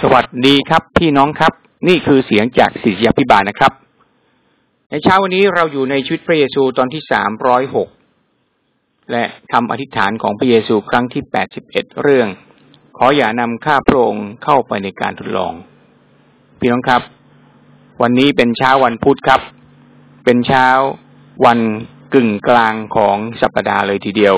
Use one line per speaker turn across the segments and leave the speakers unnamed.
สวัสดีครับพี่น้องครับ นี่คือเสียงจากศิษยาพิบาลนะครับ ในเช้าวันนี้เราอยู่ในชีวิตพระเยซูตอนที่สามร้อยหกและคำอธิษฐานของพระเยซูครั้งที่แปดสิบเอ็ดเรื่อง ขออย่านำข้าพระองค์เข้าไปในการทดลอง พี่น้องครับ วันนี้เป็นเช้าวันพุธครับ เป็นเช้าวันกึ่งกลางของสัปดาห์เลยทีเดียว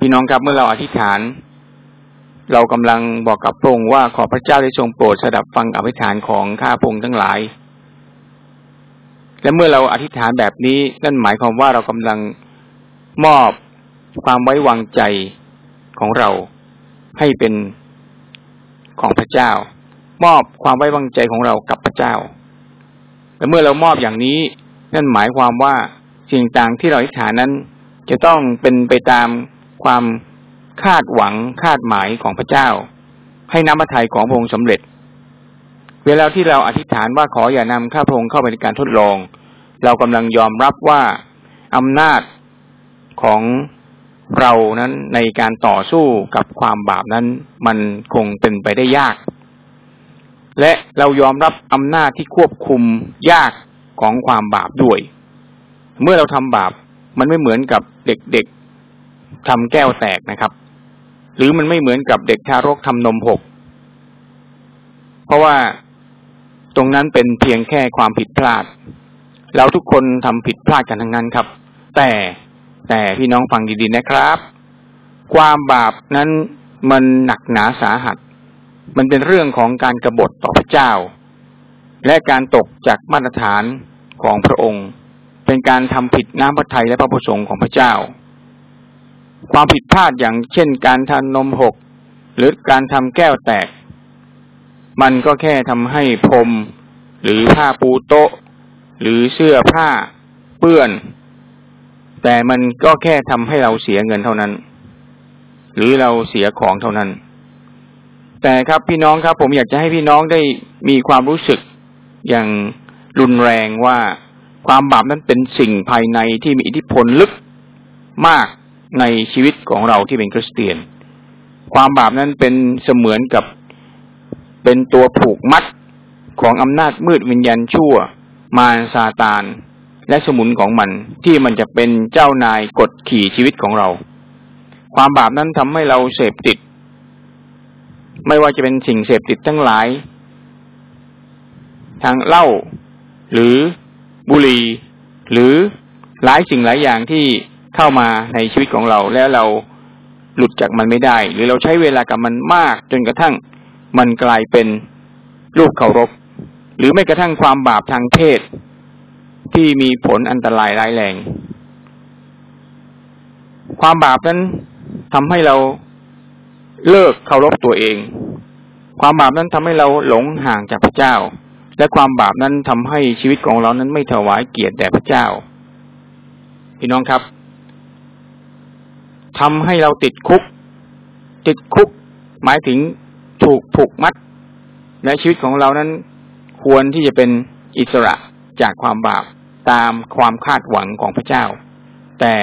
พี่น้องครับเมื่อเราอธิษฐาน เรากำลังบอกกับพระองค์ว่าขอพระเจ้าได้ทรงโปรดสดับฟังอธิษฐานของข้าพระองค์ทั้งหลาย และเมื่อเราอธิษฐานแบบนี้นั่นหมายความว่าเรากำลังมอบความไว้วางใจของเราให้เป็นของพระเจ้า มอบความไว้วางใจของเรากับพระเจ้า และเมื่อเรามอบอย่างนี้นั่นหมายความว่าสิ่งต่างที่เราอธิษฐานนั้น จะต้องเป็นไปตามความ คาดหวังคาดหมายของพระเจ้า ให้น้ำพระทัยของพระองค์สำเร็จ เวลาที่เราอธิษฐานว่าขออย่านำข้าพระองค์เข้าไปในการทดลอง เรากำลังยอมรับว่าอำนาจของเรานั้นในการต่อสู้กับความบาปนั้นมันคงเป็นไปได้ยาก และเรายอมรับอำนาจที่ควบคุมยากของความบาปด้วย เมื่อเราทำบาปมันไม่เหมือนกับเด็กๆทำแก้วแตกนะครับ หรือมันไม่เหมือนกับเด็กทารกทำนมหก เพราะว่าตรงนั้นเป็นเพียงแค่ความผิดพลาด เราทุกคนทำผิดพลาดกันทั้งนั้นครับ แต่แต่พี่น้องฟังดีๆนะครับ ความบาปนั้นมันหนักหนาสาหัส มันเป็นเรื่องของการกรบฏต่อพระเจ้า และการตกจากมาตรฐานของพระองค์ เป็นการทำผิดน้ำพระทัยและพระประสงค์ของพระเจ้า ความผิดพลาดอย่างเช่นการทำนมหก หรือการทำแก้วแตก มันก็แค่ทำให้พรมหรือผ้าปูโต๊ะ หรือเสื้อผ้าเปื้อน แต่มันก็แค่ทำให้เราเสียเงินเท่านั้น หรือเราเสียของเท่านั้น แต่ครับพี่น้องครับ ผมอยากจะให้พี่น้องได้มีความรู้สึกอย่างรุนแรงว่าความบาปนั้นเป็นสิ่งภายในที่มีอิทธิพลลึกมาก ในชีวิตของเราที่เป็นคริสเตียน ความบาปนั้นเป็นเสมือนกับเป็นตัวผูกมัดของอำนาจมืดวิญญาณชั่ว มารซาตาน และสมุนของมันที่มันจะเป็นเจ้านายกดขี่ชีวิตของเรา ความบาปนั้นทำให้เราเสพติด ไม่ว่าจะเป็นสิ่งเสพติดทั้งหลาย ทางเหล้าหรือบุหรี่หรือหลายสิ่งหลายอย่างที่ เข้ามาในชีวิตของเรา แล้วเราหลุดจากมันไม่ได้ หรือเราใช้เวลากับมันมาก จนกระทั่งมันกลายเป็นรูปเคารพ หรือไม่กระทั่งความบาปทางเพศที่มีผลอันตรายร้ายแรง ความบาปนั้นทำให้เราเลิกเคารพตัวเอง ความบาปนั้นทำให้เราหลงห่างจากพระเจ้า และความบาปนั้นทำให้ชีวิตของเรานั้นไม่ถวายเกียรติแด่พระเจ้า พี่น้องครับ ทำให้เราติดคุก ติดคุก หมายถึงถูกผูกมัด และชีวิตของเรานั้นควรที่จะเป็นอิสระจากความบาปตามความคาดหวังของพระเจ้า แต่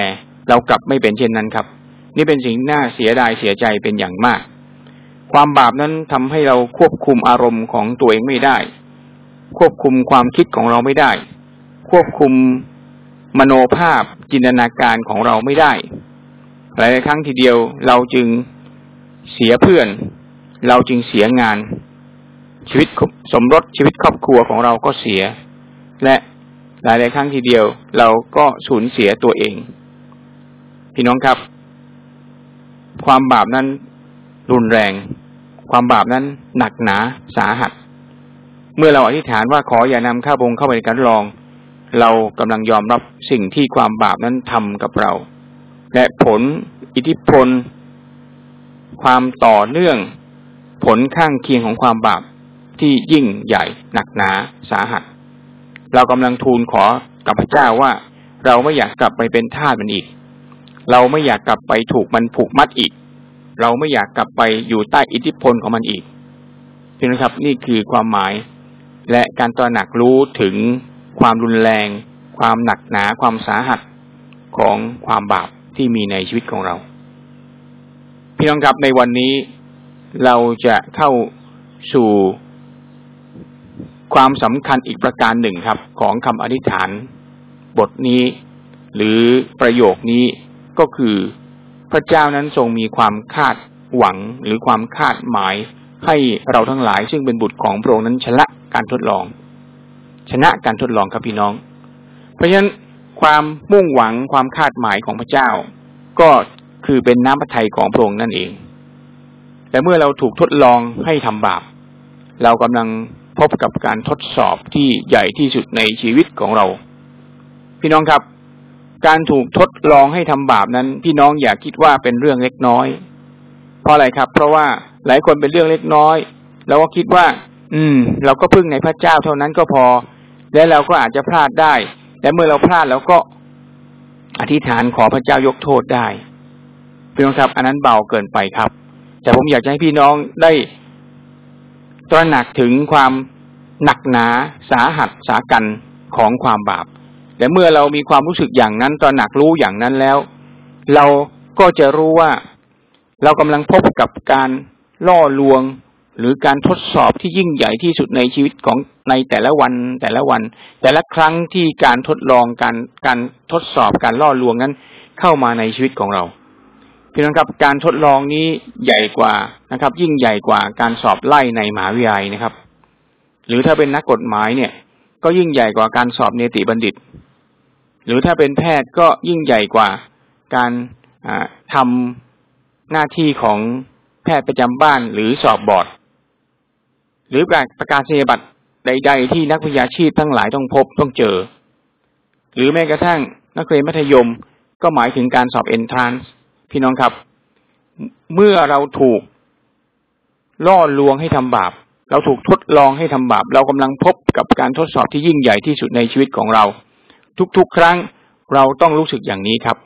เรากลับไม่เป็นเช่นนั้นครับ นี่เป็นสิ่งน่าเสียดายเสียใจเป็นอย่างมาก ความบาปนั้นทำให้เราควบคุมอารมณ์ของตัวเองไม่ได้ ควบคุมความคิดของเราไม่ได้ ควบคุมมโนภาพจินตนาการของเราไม่ได้ หลายครั้งทีเดียวเราจึงเสียเพื่อน เราจึงเสียงาน ชีวิตสมรสชีวิตครอบครัวของเราก็เสีย และหลายหลายครั้งทีเดียวเราก็สูญเสียตัวเอง พี่น้องครับ ความบาปนั้นรุนแรง ความบาปนั้นหนักหนาสาหัส เมื่อเราอธิษฐานว่าขออย่านำข้าพงเข้าไปในการลอง เรากำลังยอมรับสิ่งที่ความบาปนั้นทำกับเรา และผล อิทธิพล ความต่อเนื่อง ผลข้างเคียงของความบาปที่ยิ่งใหญ่หนักหนาสาหัส เรากำลังทูลขอกับพระเจ้าว่า เราไม่อยากกลับไปเป็นทาสมันอีก เราไม่อยากกลับไปถูกมันผูกมัดอีก เราไม่อยากกลับไปอยู่ใต้อิทธิพลของมันอีกพี่นะครับนี่คือความหมาย และการตระหนักรู้ถึงความรุนแรง ความหนักหนาความสาหัสของความบาป ที่มีในชีวิตของเรา พี่น้องครับในวันนี้เราจะเข้าสู่ความสำคัญอีกประการหนึ่งครับ ของคำอธิษฐาน บทนี้ หรือประโยคนี้ก็คือพระเจ้านั้นทรงมีความคาดหวังหรือความคาดหมายให้เราทั้งหลายซึ่งเป็นบุตรของพระองค์นั้นชนะการทดลอง ชนะการทดลองครับพี่น้อง เพราะฉะนั้น ความมุ่งหวังความคาดหมายของพระเจ้า ก็คือเป็นน้ำพระทัยของพระองค์นั่นเองแต่เมื่อเราถูกทดลองให้ทำบาป เรากำลังพบกับการทดสอบที่ใหญ่ที่สุดในชีวิตของเรา พี่น้องครับ การถูกทดลองให้ทำบาปนั้น พี่น้องอย่าคิดว่าเป็นเรื่องเล็กน้อย เพราะอะไรครับ เพราะว่าหลายคนเป็นเรื่องเล็กน้อยเราก็คิดว่า อืม เราก็พึ่งในพระเจ้าเท่านั้นก็พอ และเราก็อาจจะพลาดได้ และเมื่อเราพลาดเราก็อธิษฐานขอพระเจ้ายกโทษได้พี่น้องครับ อันนั้นเบาเกินไปครับ แต่ผมอยากจะให้พี่น้องได้ตระหนักถึงความหนักหนาสาหัสสากันของความบาปและเมื่อเรามีความรู้สึกอย่างนั้นตระหนักรู้อย่างนั้นแล้ว เราก็จะรู้ว่าเรากำลังพบกับการล่อลวง หรือการทดสอบที่ยิ่งใหญ่ที่สุดในชีวิตของในแต่ละวันแต่ละวัน แต่ละครั้งที่การทดลองการการทดสอบการล่อลวงนั้น เข้ามาในชีวิตของเราพี่น้องครับการทดลองนี้ใหญ่กว่านะครับ ยิ่งใหญ่กว่าการสอบไล่ในมหาวิทยาลัยนะครับ หรือถ้าเป็นนักกฎหมายเนี่ย ก็ยิ่งใหญ่กว่าการสอบเนติบัณฑิต หรือถ้าเป็นแพทย์ก็ยิ่งใหญ่กว่าการทำหน้าที่ของแพทย์ประจำบ้านหรือสอบบอร์ด หรือประกาศนียบัตรใด ๆ ที่นักวิทยาชีพทั้งหลายต้องพบต้องเจอ หรือแม้กระทั่งนักเรียนมัธยมก็หมายถึงการสอบเอนทรานส์พี่น้องครับ เมื่อเราถูกล่อลวงให้ทำบาป เราถูกทดลองให้ทำบาป เรากำลังพบกับการทดสอบที่ยิ่งใหญ่ที่สุดในชีวิตของเรา ทุกๆ ครั้งเราต้องรู้สึกอย่างนี้ครับ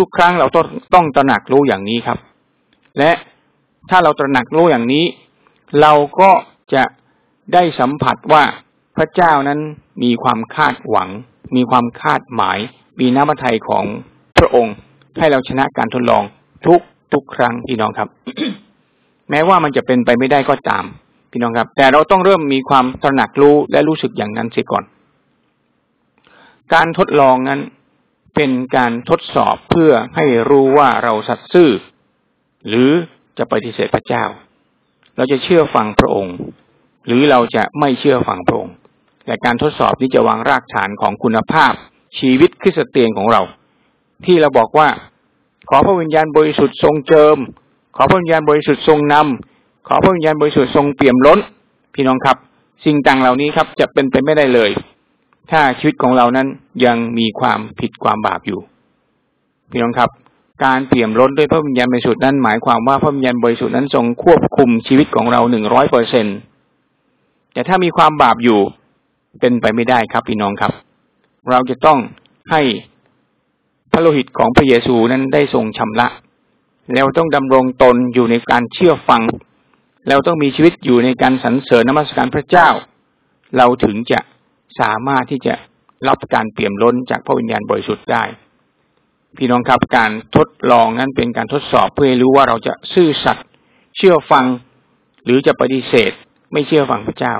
ทุกๆ ครั้งเราต้องต้องตระหนักรู้อย่างนี้ครับ และถ้าเราตระหนักรู้อย่างนี้ เราก็ จะได้สัมผัสว่าพระเจ้านั้นมีความคาดหวัง มีความคาดหมาย มีน้ำพระทัยของพระองค์ ให้เราชนะการทดลองทุกทุกครั้งพี่น้องครับ แม้ว่ามันจะเป็นไปไม่ได้ก็ตาม พี่น้องครับ แต่เราต้องเริ่มมีความตระหนักรู้และรู้สึกอย่างนั้นเสียก่อน การทดลองนั้นเป็นการทดสอบเพื่อให้รู้ว่าเราสัตย์ซื่อ หรือจะปฏิเสธพระเจ้า เราจะเชื่อฟังพระองค์ หรือเราจะไม่เชื่อฟังพระองค์แต่การทดสอบนี้จะวางรากฐานของคุณภาพชีวิตคริสเตียนของเรา ที่เราบอกว่าขอพระวิญญาณบริสุทธิ์ทรงเจิม ขอพระวิญญาณบริสุทธิ์ทรงนำขอพระวิญญาณบริสุทธิ์ทรงเปี่ยมล้น พี่น้องครับ สิ่งต่างเหล่านี้ครับจะเป็นไปไม่ได้เลย ถ้าชีวิตของเรานั้นยังมีความผิดความบาปอยู่ พี่น้องครับ การเปี่ยมล้นด้วยพระวิญญาณบริสุทธิ์นั้นหมายความว่าพระวิญญาณบริสุทธิ์นั้นทรงควบคุมชีวิตของเราหนึ่งร้อยเปอร์เซ็นแต่ถ้ามีความบาปอยู่เป็นไปไม่ได้ครับพี่น้องครับ เราจะต้องให้พระโลหิตของพระเยซูนั้นได้ทรงชำระแล้วต้องดำรงตนอยู่ในการเชื่อฟัง แล้วต้องมีชีวิตอยู่ในการสรรเสริญนมัสการพระเจ้า เราถึงจะสามารถที่จะรับการเปี่ยมล้นจากพระวิญญาณบริสุทธิ์ได้ พี่น้องครับการทดลองนั้นเป็นการทดสอบเพื่อให้รู้ว่าเราจะซื่อสัตย์เชื่อฟัง หรือจะปฏิเสธ ไม่เชื่อฟังพระเจ้า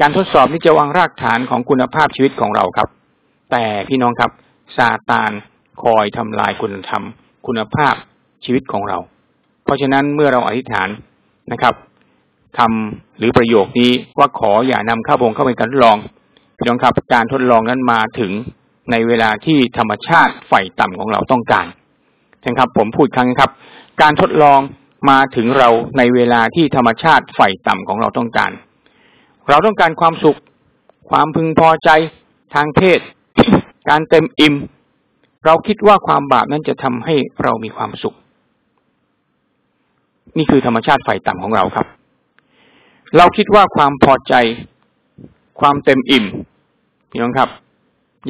การทดสอบนี้จะวางรากฐานของคุณภาพชีวิตของเราครับ แต่พี่น้องครับซาตานคอยทำลายคุณธรรม คุณภาพชีวิตของเรา เพราะฉะนั้นเมื่อเราอธิษฐานนะครับทำหรือประโยคนี้ว่าขออย่านำข้าพงเข้าไปการทดลอง พี่น้องครับการทดลองนั้นมาถึง ในเวลาที่ธรรมชาติไฟต่ำของเราต้องการนะครับ ผมพูดครั้งครับ การทดลองมาถึงเราในเวลาที่ธรรมชาติไฟต่ำของเราต้องการ เราต้องการความสุข ความพึงพอใจทางเพศ การเต็มอิ่ม เราคิดว่าความบาปนั้นจะทำให้เรามีความสุข นี่คือธรรมชาติไฟต่ำของเราครับ เราคิดว่าความพอใจ ความเต็มอิ่มพี่น้องครับ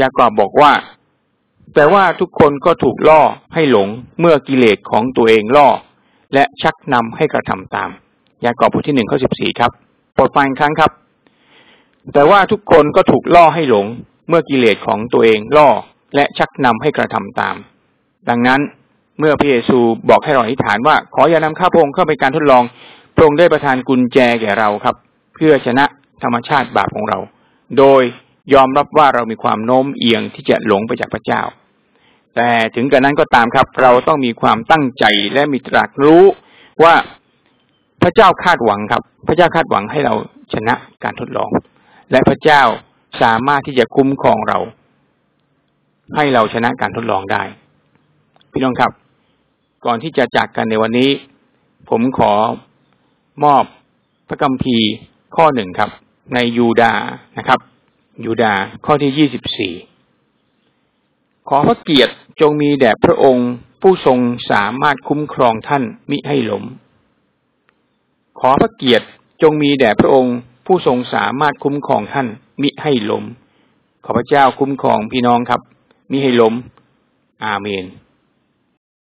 ยากอบบอกว่า แต่ว่าทุกคนก็ถูกล่อให้หลงเมื่อกิเลสของตัวเองล่อ และชักนำให้กระทำตาม ยากอบบทที่หนึ่งข้อสิบสี่ครับโปรดฟังครั้งครับ แต่ว่าทุกคนก็ถูกล่อให้หลง เมื่อกิเลสของตัวเองล่อ และชักนำให้กระทำตาม ดังนั้นเมื่อพระเยซูบอกให้เราอธิษฐานว่าขออย่านำข้าพงเข้าไปการทดลองพระองค์ได้ประทานกุญแจแก่เราครับ เพื่อชนะธรรมชาติบาปของเรา โดย ยอมรับว่าเรามีความโน้มเอียงที่จะหลงไปจากพระเจ้า แต่ถึงกระนั้นก็ตามครับ เราต้องมีความตั้งใจและมีตรักรู้ว่าพระเจ้าคาดหวังครับ พระเจ้าคาดหวังให้เราชนะการทดลอง และพระเจ้าสามารถที่จะคุ้มครองเรา ให้เราชนะการทดลองได้ พี่น้องครับ ก่อนที่จะจากกันในวันนี้ ผมขอมอบพระคัมภีร์ข้อหนึ่งครับ ในยูดานะครับ ยูดาข้อที่ยี่สิบสี่ขอพระเกียรติจงมีแด่พระองค์ผู้ทรงสามารถคุ้มครองท่านมิให้ล้มขอพระเกียรติจงมีแด่พระองค์ ผู้ทรงสามารถคุ้มครองท่านมิให้ล้มขอพระเจ้าคุ้มครองพี่น้องครับ มิให้ล้มอาเมน